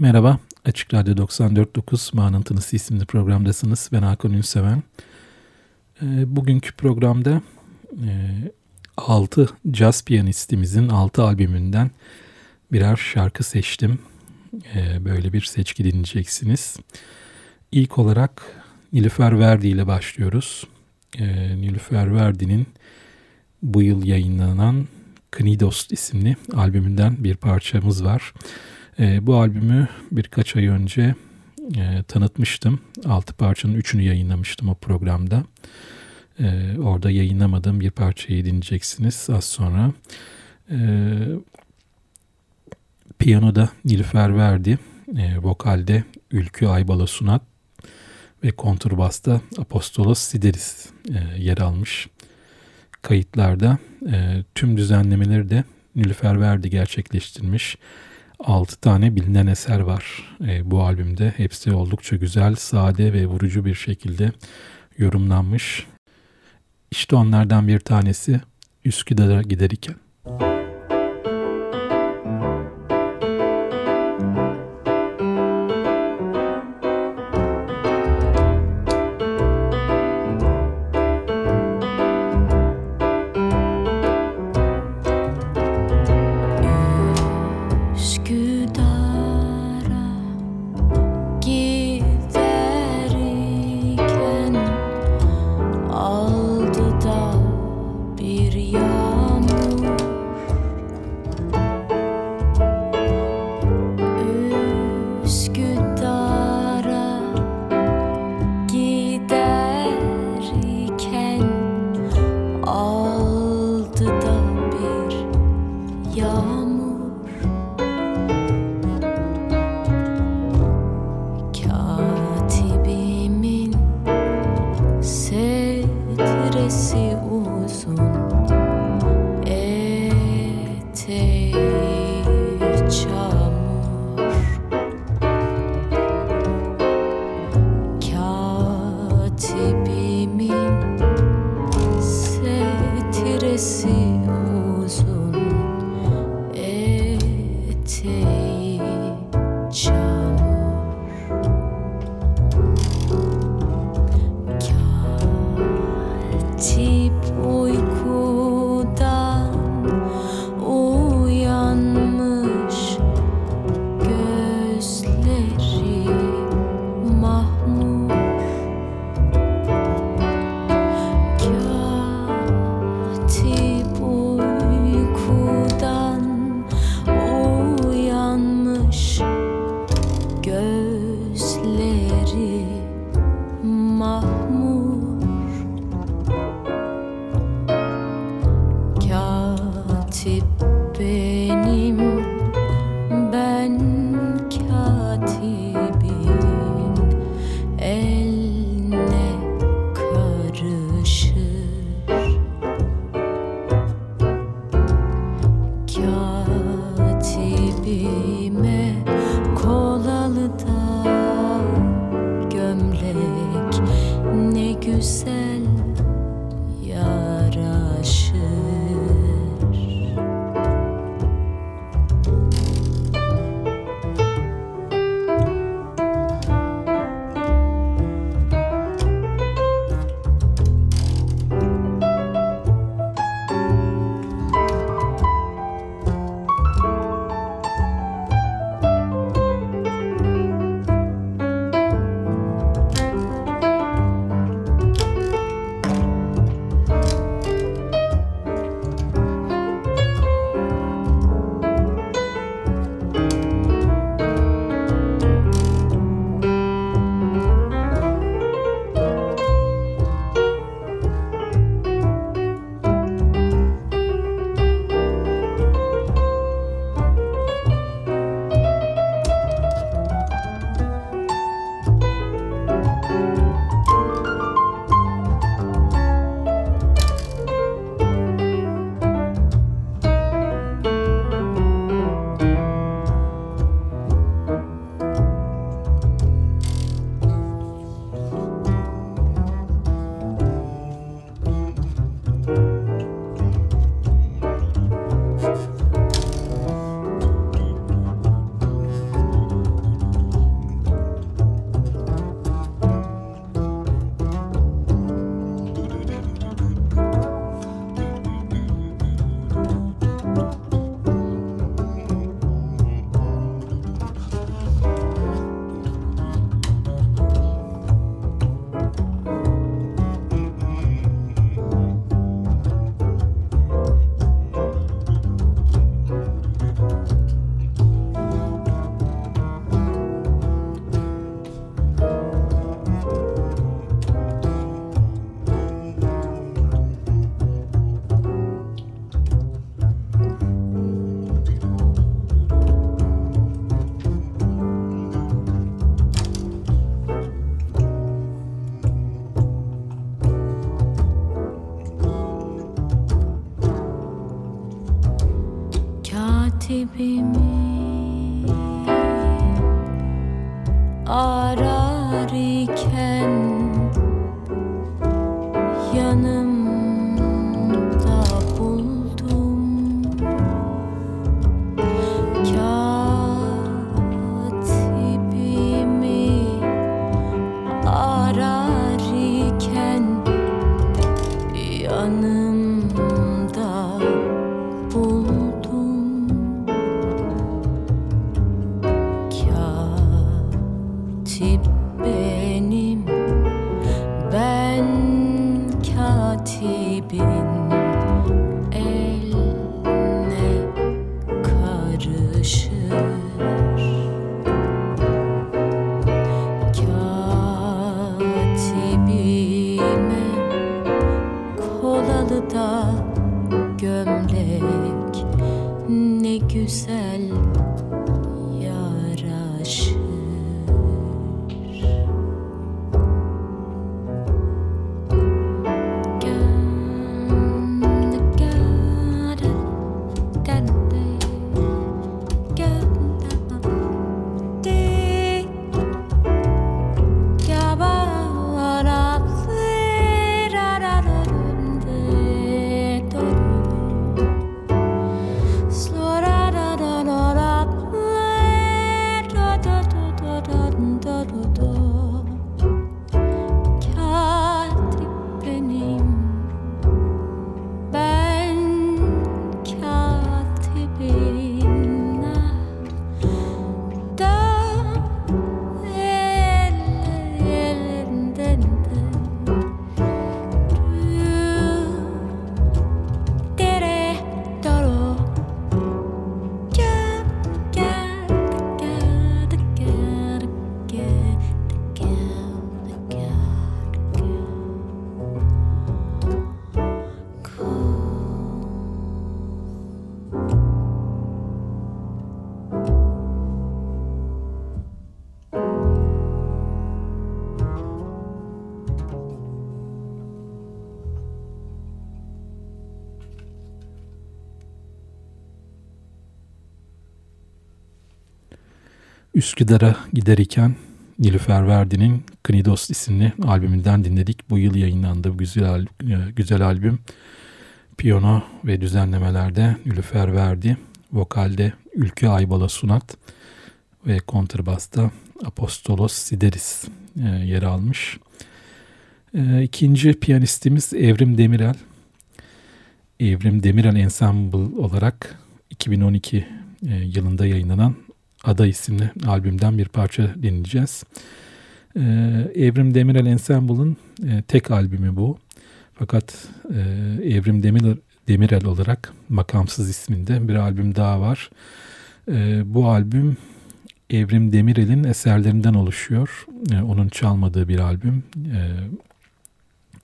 Merhaba, Açık Radyo 94.9 Manıntınız isimli programdasınız. Ben Hakan Ünseven. E, bugünkü programda e, 6 caz piyanistimizin 6 albümünden birer şarkı seçtim. E, böyle bir seçki dinleyeceksiniz. İlk olarak Nilüfer Verdi ile başlıyoruz. E, Nilüfer Verdi'nin bu yıl yayınlanan Knidos isimli albümünden bir parçamız var. E, bu albümü birkaç ay önce e, tanıtmıştım. Altı parçanın üçünü yayınlamıştım o programda. E, orada yayınlamadığım bir parçayı dinleyeceksiniz az sonra. E, piyanoda Nilüfer Verdi, e, vokalde Ülkü Aybala Sunat ve konturbasta Apostolos Sideris e, yer almış. Kayıtlarda e, tüm düzenlemeleri de Nilüfer Verdi gerçekleştirmiş. 6 tane bilinen eser var e, bu albümde. Hepsi oldukça güzel, sade ve vurucu bir şekilde yorumlanmış. İşte onlardan bir tanesi Üsküdar'a giderken. aldı güzel. Üsküdar'a giderken Nilüfer Verdi'nin Knidos isimli albümünden dinledik. Bu yıl yayınlandı bu güzel, güzel albüm. Piyano ve düzenlemelerde Nilüfer Verdi, vokalde Ülke Aybala Sunat ve kontrbasta Apostolos Sideris e, yer almış. E, ikinci piyanistimiz Evrim Demirel. Evrim Demirel Ensemble olarak 2012 e, yılında yayınlanan Ada isimli albümden bir parça dinleyeceğiz. Ee, Evrim Demirel Ensemble'ın e, tek albümü bu. Fakat e, Evrim Demirel, Demirel olarak Makamsız isminde bir albüm daha var. E, bu albüm Evrim Demirel'in eserlerinden oluşuyor. E, onun çalmadığı bir albüm. E,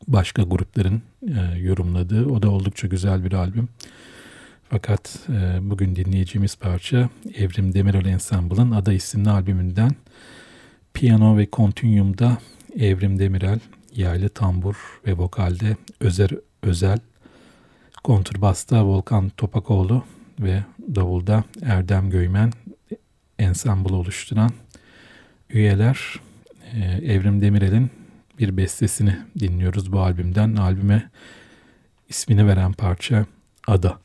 başka grupların e, yorumladığı. O da oldukça güzel bir albüm. Fakat e, bugün dinleyeceğimiz parça Evrim Demirel Ensemble'ın Ada isimli albümünden Piyano ve Continuum'da Evrim Demirel, yaylı tambur ve vokalde Özer Özel, kontrbasta Volkan Topakoğlu ve davulda Erdem Göymen ensemble oluşturan üyeler e, Evrim Demirel'in bir bestesini dinliyoruz bu albümden. Albüme ismini veren parça Ada.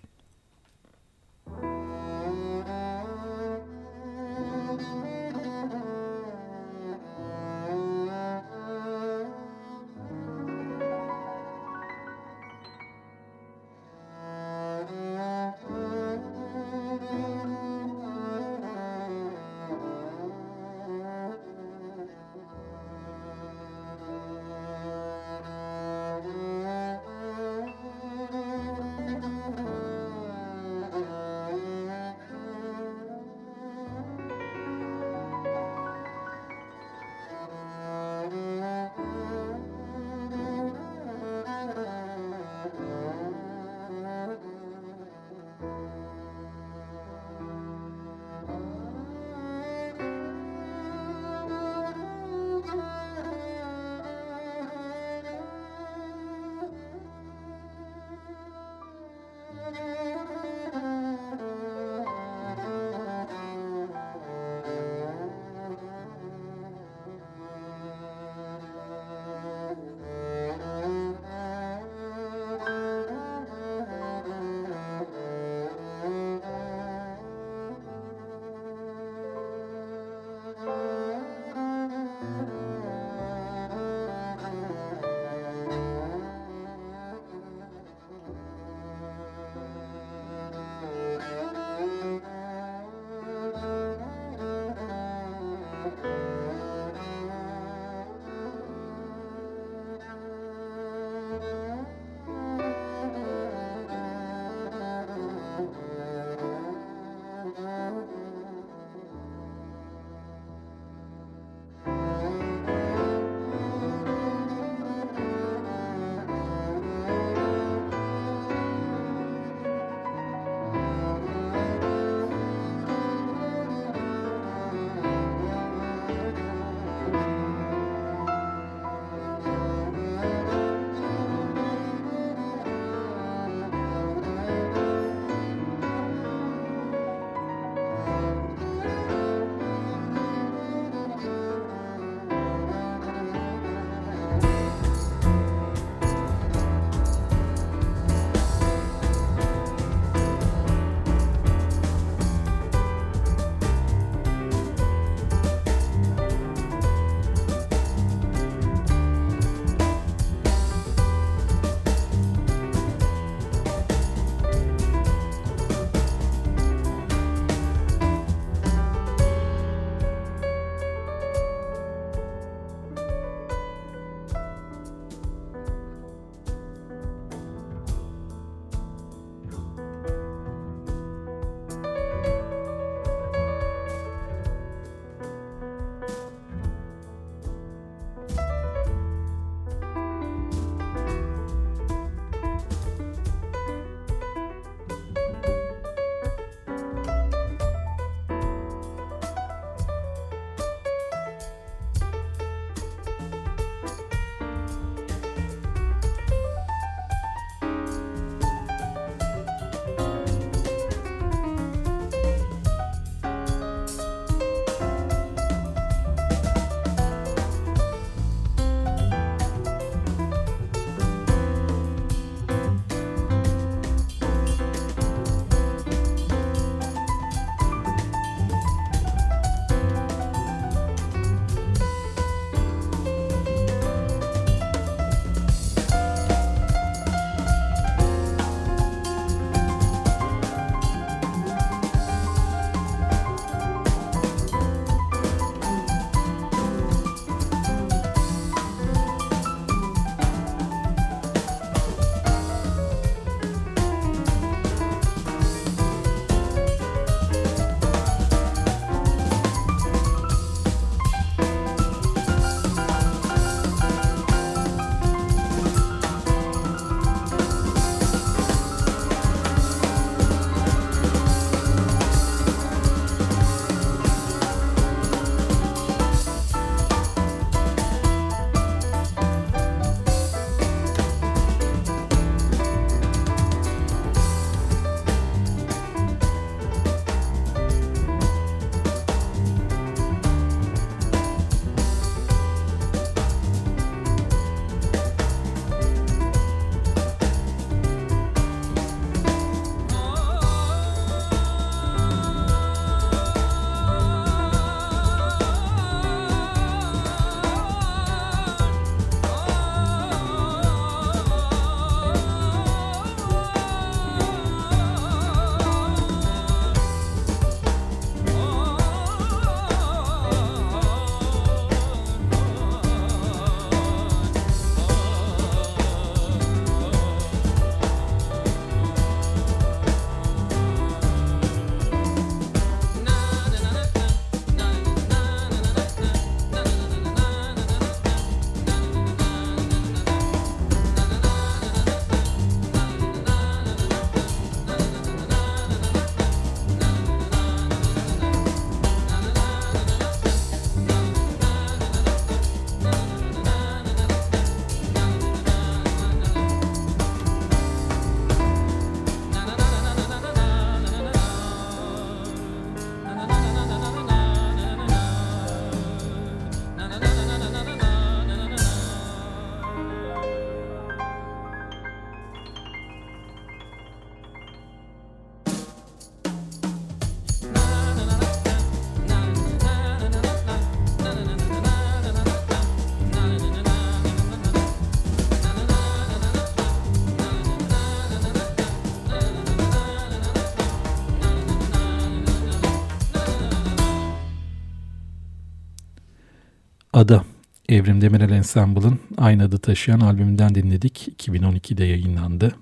Ada Evrim Demirel Ensemble'ın aynı adı taşıyan albümünden dinledik. 2012'de yayınlandı.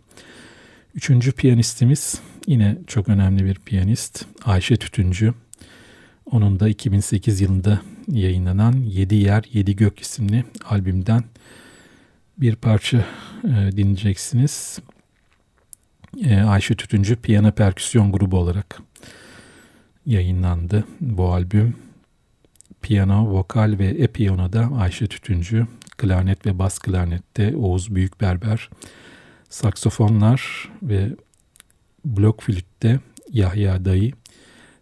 Üçüncü piyanistimiz yine çok önemli bir piyanist Ayşe Tütüncü. Onun da 2008 yılında yayınlanan Yedi Yer Yedi Gök isimli albümden bir parça e, dinleyeceksiniz. E, Ayşe Tütüncü piyano perküsyon grubu olarak yayınlandı bu albüm. Piyano, vokal ve e-piyanoda Ayşe Tütüncü, klarnet ve bas klarnette Oğuz Büyükberber, saksofonlar ve blok flütte Yahya Dayı,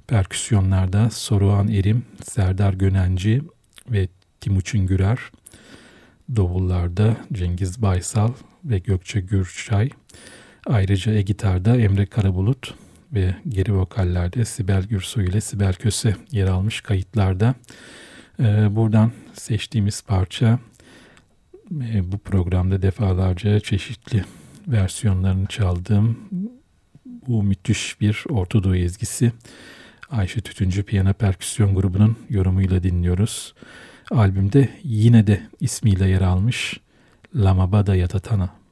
perküsyonlarda Soruhan Erim, Serdar Gönenci ve Timuçin Gürer, davullarda Cengiz Baysal ve Gökçe Gürçay, ayrıca e-gitarda Emre Karabulut ve geri vokallerde Sibel Gürsoy ile Sibel Köse yer almış kayıtlarda. Ee, buradan seçtiğimiz parça e, bu programda defalarca çeşitli versiyonlarını çaldığım bu müthiş bir Ortadoğu ezgisi Ayşe Tütüncü Piyano Perküsyon grubunun yorumuyla dinliyoruz. Albümde yine de ismiyle yer almış Lamabada Yatatana.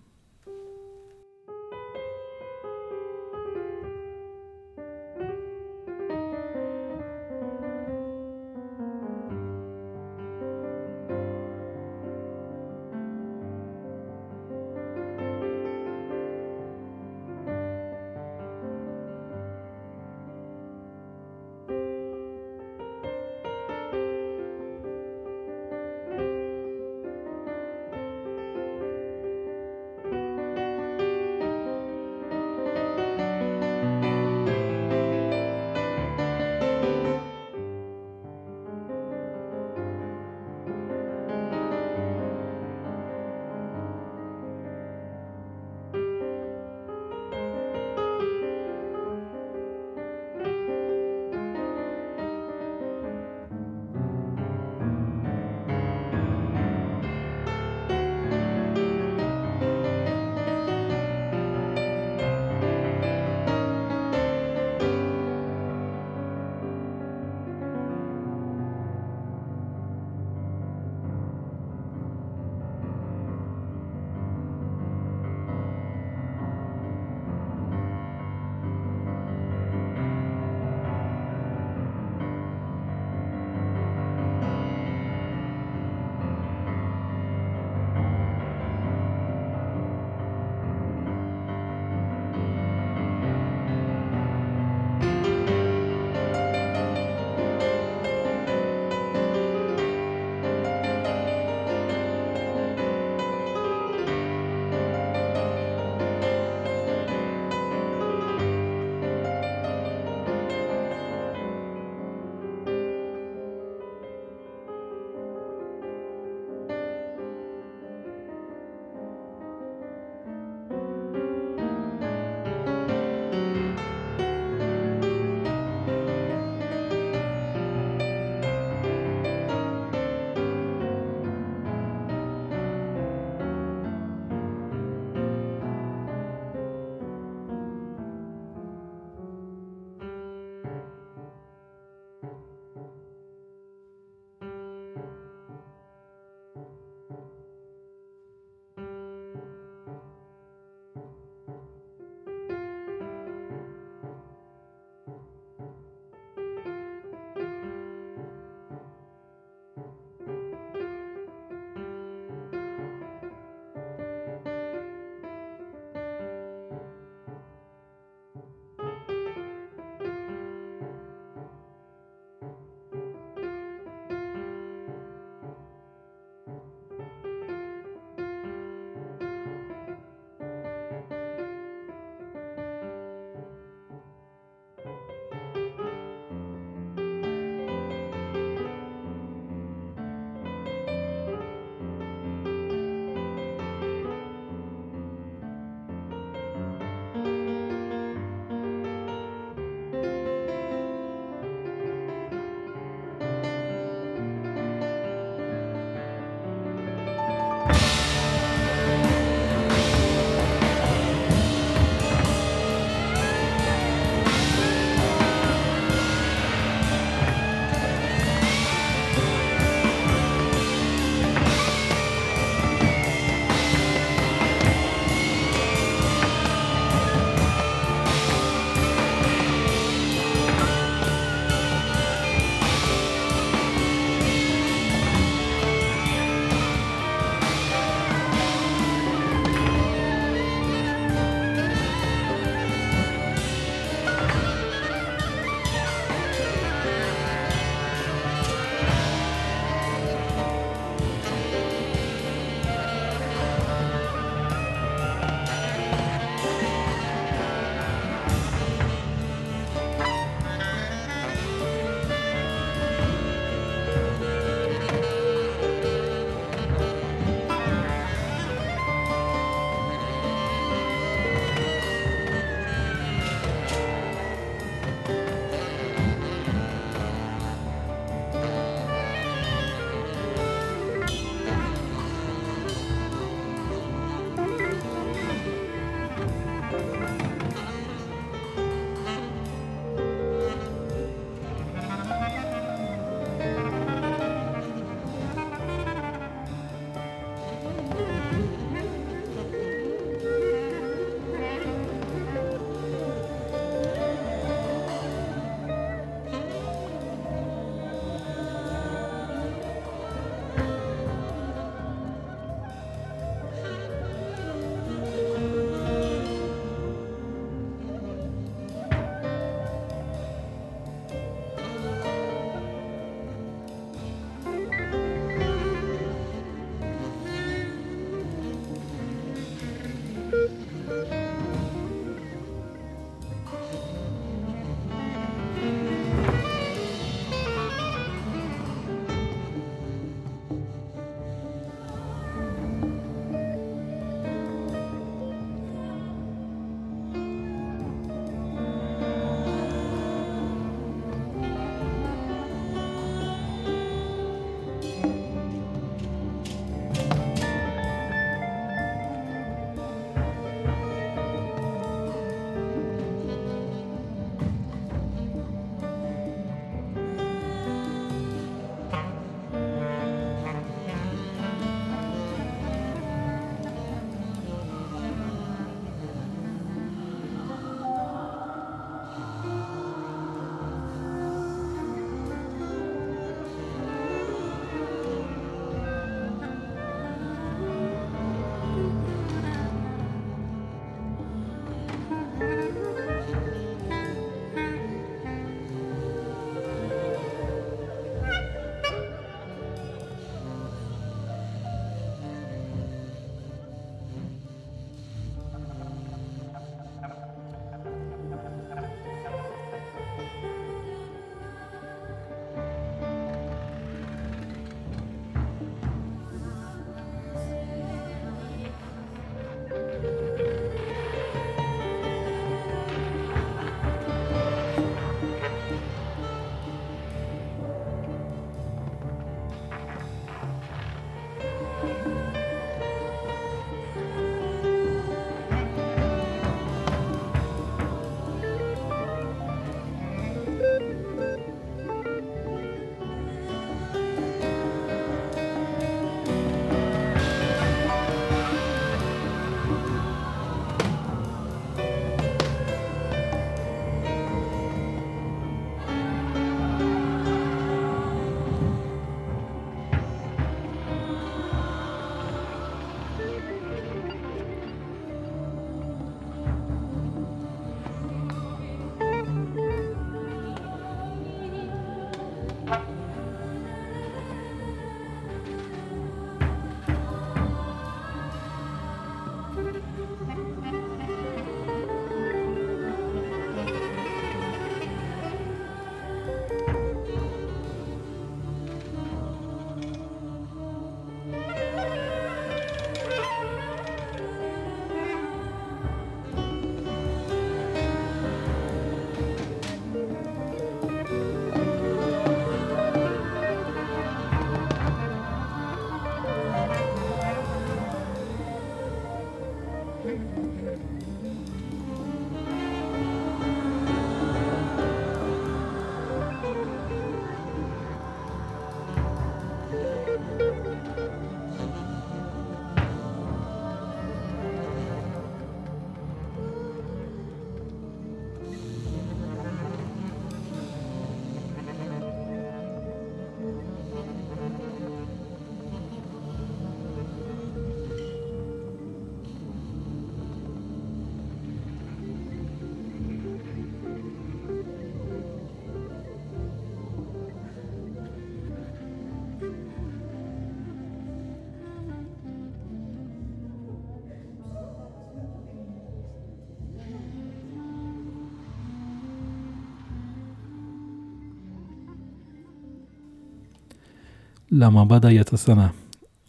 La Mabada Yatasana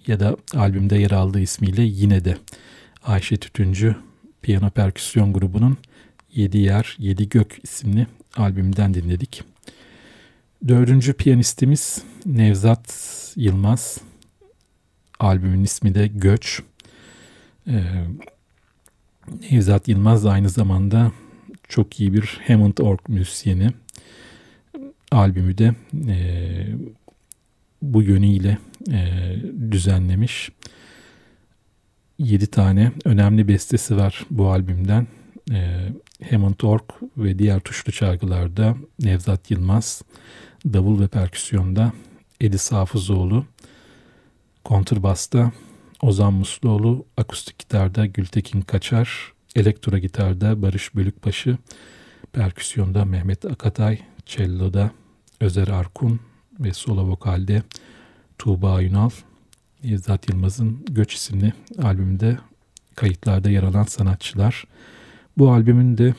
ya da albümde yer aldığı ismiyle yine de Ayşe Tütüncü piyano perküsyon grubunun Yedi Yer Yedi Gök isimli albümden dinledik. Dördüncü piyanistimiz Nevzat Yılmaz. Albümün ismi de Göç. Ee, Nevzat Yılmaz aynı zamanda çok iyi bir Hammond Org müzisyeni. Albümü de e, bu yönüyle e, düzenlemiş. 7 tane önemli bestesi var bu albümden. E, Hammond Org ve diğer tuşlu çalgılarda Nevzat Yılmaz, davul ve perküsyonda Edis Hafızoğlu, kontrbasta Ozan Musluoğlu, akustik gitarda Gültekin Kaçar, elektro gitarda Barış Bölükbaşı, perküsyonda Mehmet Akatay, cello'da Özer Arkun, ve solo vokalde Tuğba Yunal, Nevzat Yılmaz'ın Göç isimli albümünde kayıtlarda yer alan sanatçılar. Bu albümün de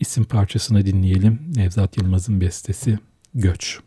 isim parçasını dinleyelim. Nevzat Yılmaz'ın bestesi Göç.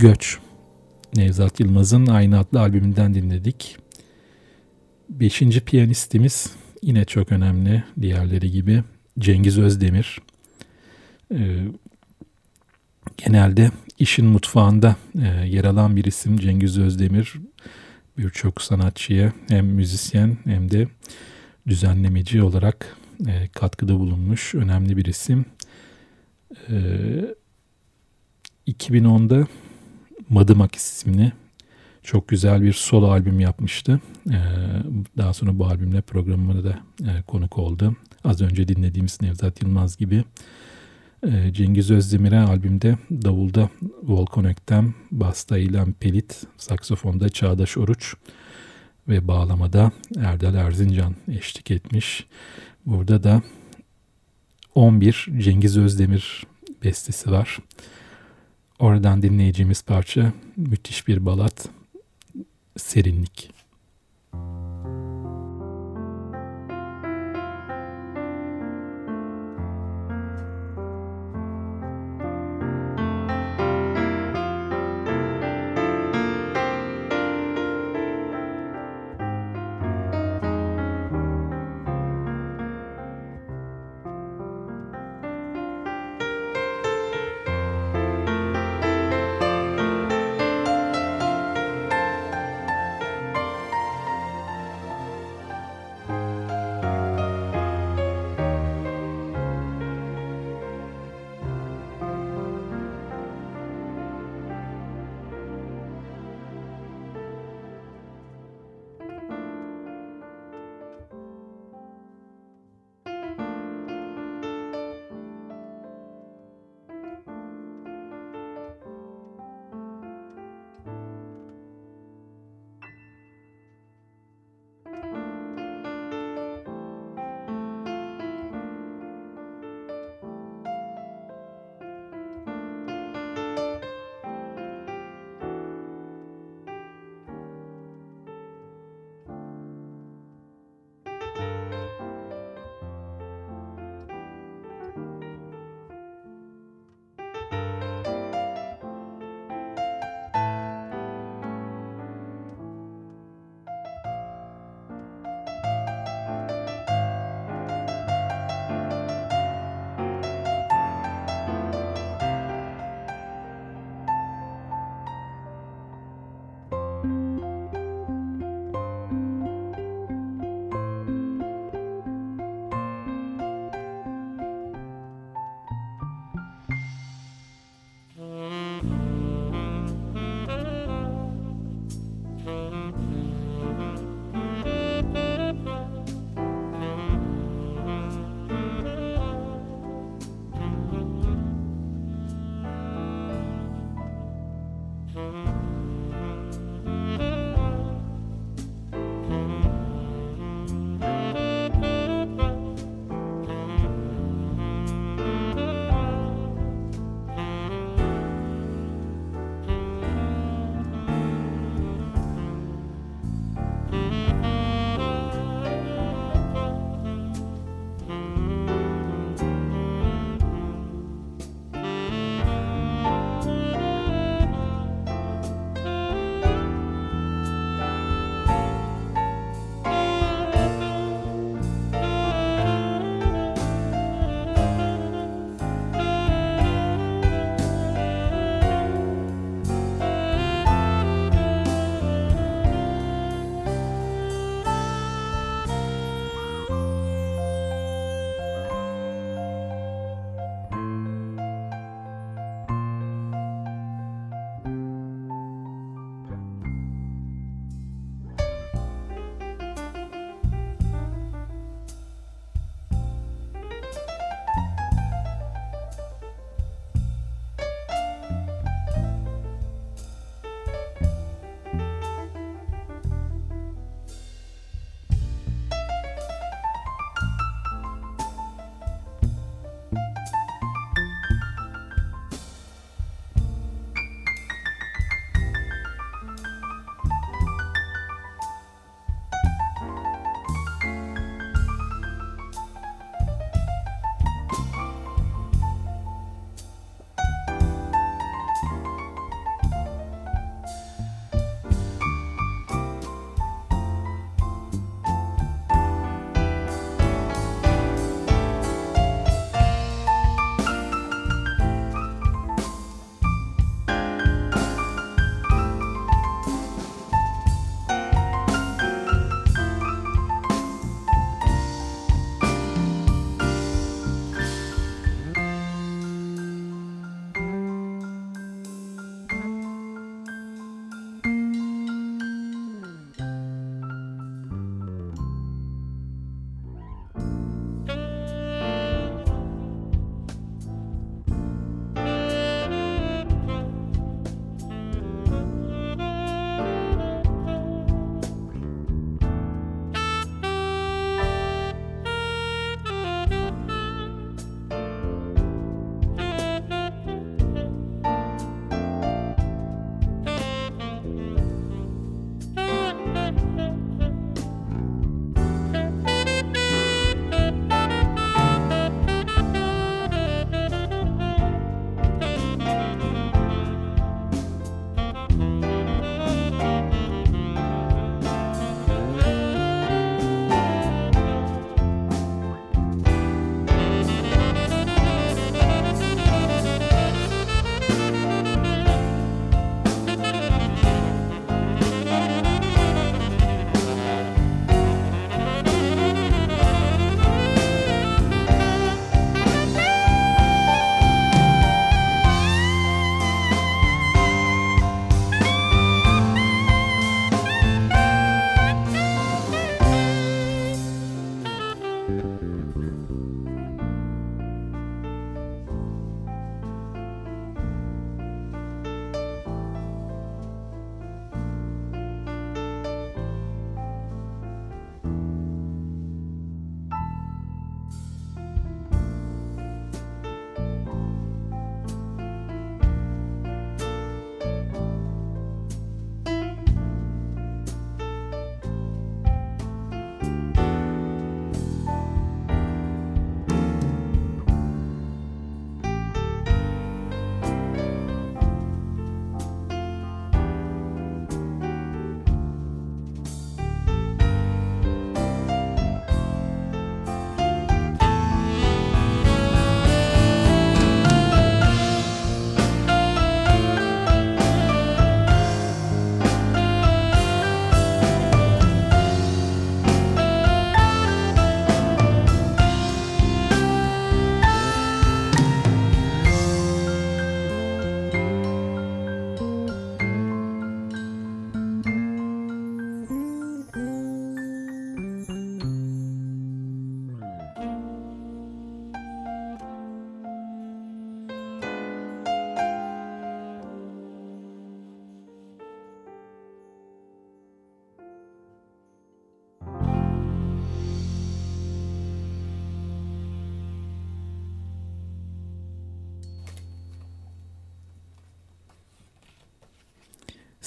Göç. Nevzat Yılmaz'ın aynı adlı albümünden dinledik. Beşinci piyanistimiz yine çok önemli diğerleri gibi Cengiz Özdemir. Ee, genelde işin mutfağında e, yer alan bir isim Cengiz Özdemir. Birçok sanatçıya hem müzisyen hem de düzenlemeci olarak e, katkıda bulunmuş önemli bir isim. E, 2010'da Madımak isimli çok güzel bir solo albüm yapmıştı. E, daha sonra bu albümle programıma da e, konuk oldu. Az önce dinlediğimiz Nevzat Yılmaz gibi. E, Cengiz Özdemir'e albümde davulda Volkan Öktem, basta İlhan Pelit, saksafonda Çağdaş Oruç ve bağlamada Erdal Erzincan eşlik etmiş. Burada da 11 Cengiz Özdemir bestesi var. Oradan dinleyeceğimiz parça müthiş bir balat, Serinlik.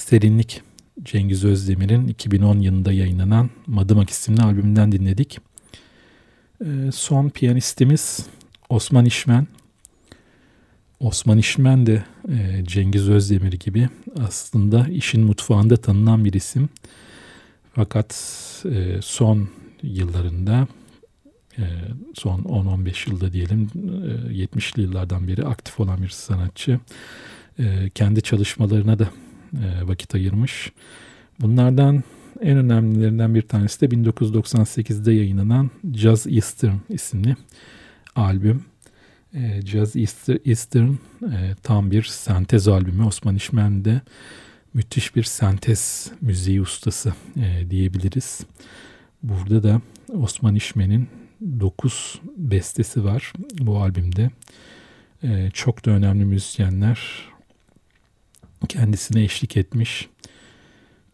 Serinlik Cengiz Özdemir'in 2010 yılında yayınlanan Madımak isimli albümünden dinledik. Ee, son piyanistimiz Osman İşmen. Osman İşmen de e, Cengiz Özdemir gibi aslında işin mutfağında tanınan bir isim. Fakat e, son yıllarında e, son 10-15 yılda diyelim 70'li yıllardan beri aktif olan bir sanatçı. Kendi çalışmalarına da vakit ayırmış. Bunlardan en önemlilerinden bir tanesi de 1998'de yayınlanan Jazz Eastern isimli albüm. E, Jazz Eastern e, tam bir sentez albümü. Osman İşmen de müthiş bir sentez müziği ustası e, diyebiliriz. Burada da Osman İşmen'in 9 bestesi var bu albümde. E, çok da önemli müzisyenler kendisine eşlik etmiş.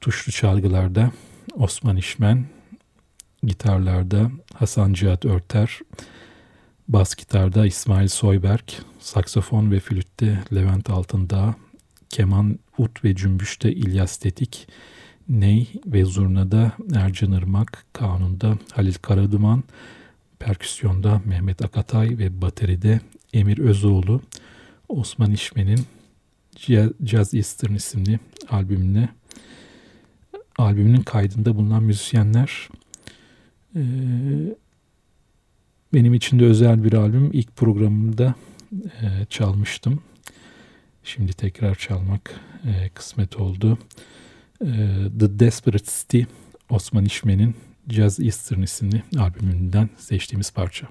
Tuşlu çalgılarda Osman İşmen, gitarlarda Hasan Cihat Örter, bas gitarda İsmail Soyberk, saksafon ve flütte Levent Altındağ, keman, ut ve cümbüşte İlyas Tetik, ney ve zurnada Ercan Irmak, kanunda Halil Karaduman, perküsyonda Mehmet Akatay ve bateride Emir Özoğlu, Osman İşmen'in Jazz Eastern isimli albümüne albümünün kaydında bulunan müzisyenler benim için de özel bir albüm. İlk programımda çalmıştım. Şimdi tekrar çalmak kısmet oldu. The Desperate City Osman İşmen'in Jazz Eastern isimli albümünden seçtiğimiz parça.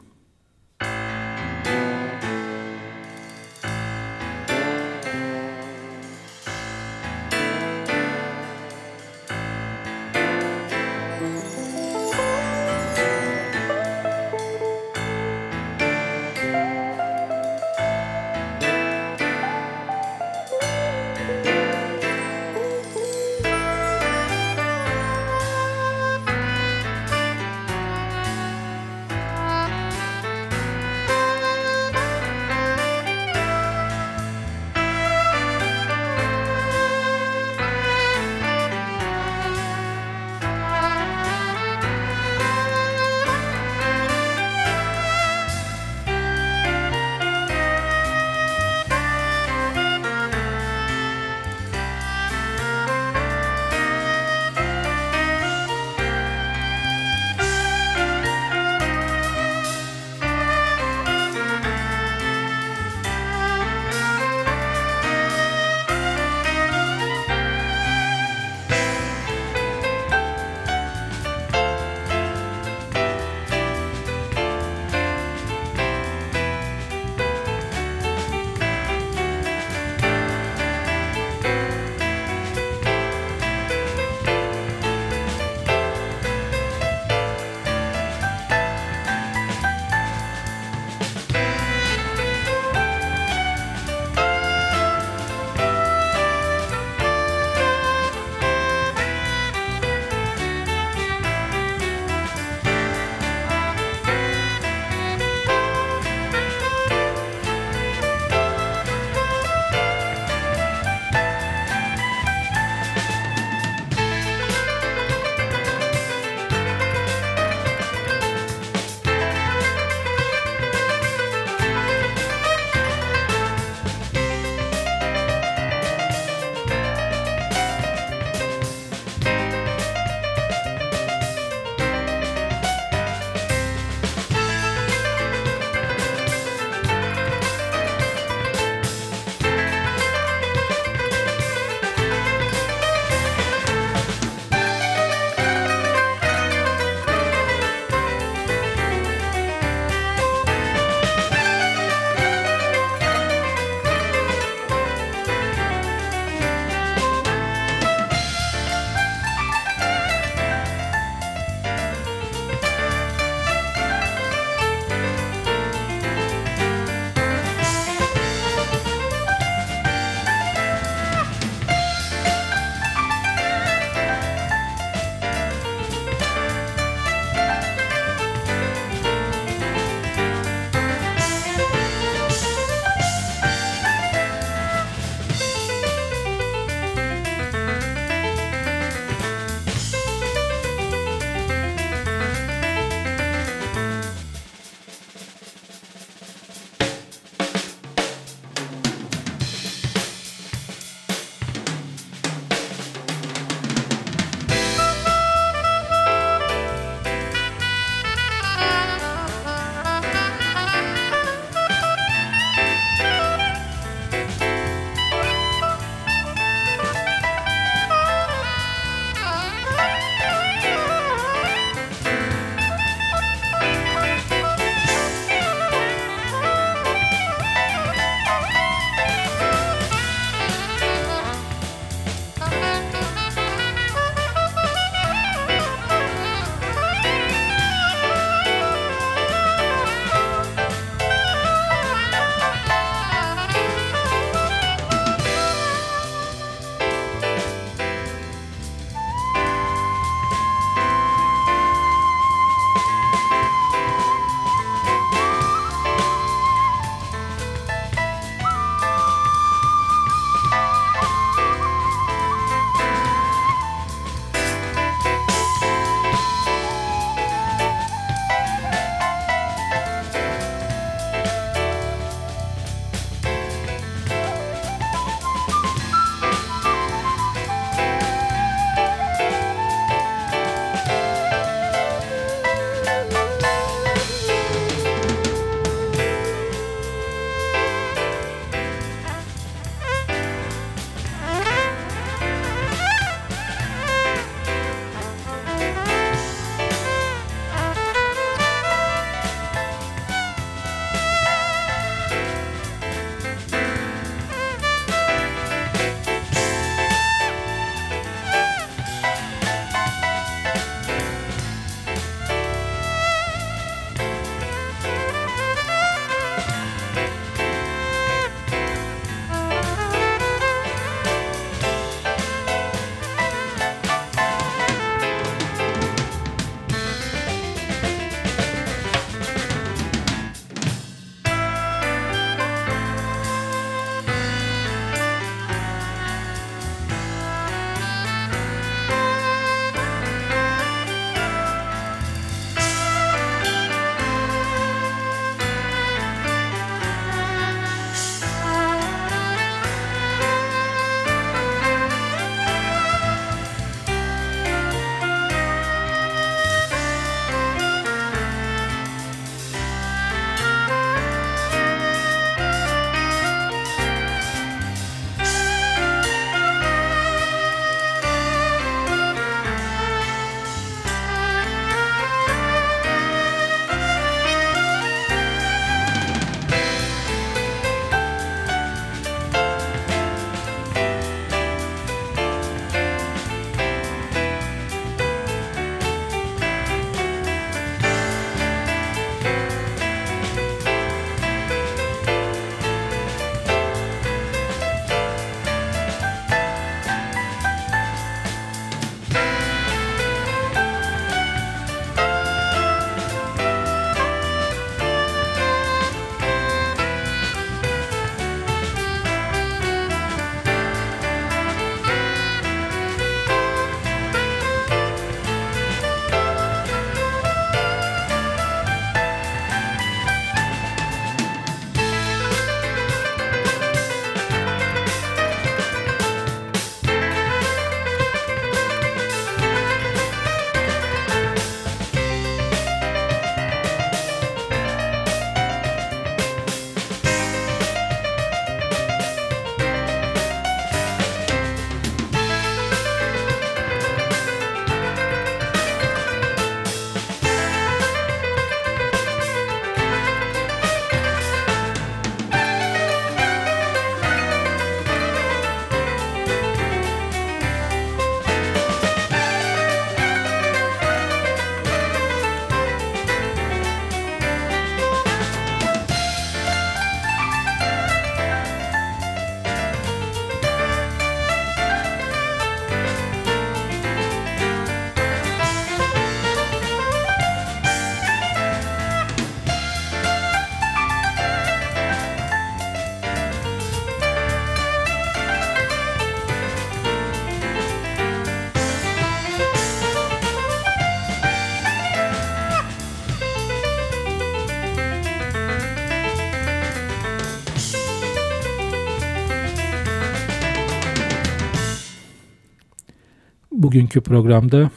Bugünkü programda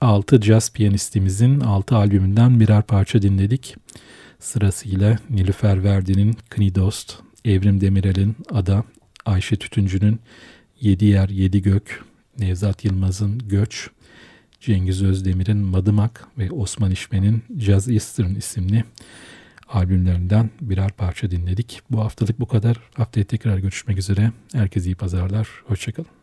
6 jazz piyanistimizin 6 albümünden birer parça dinledik. Sırasıyla Nilüfer Verdi'nin Knidost, Evrim Demirel'in Ada, Ayşe Tütüncü'nün Yedi Yer Yedi Gök, Nevzat Yılmaz'ın Göç, Cengiz Özdemir'in Madımak ve Osman İşmen'in Jazz Eastern isimli albümlerinden birer parça dinledik. Bu haftalık bu kadar. Haftaya tekrar görüşmek üzere. Herkese iyi pazarlar. Hoşçakalın.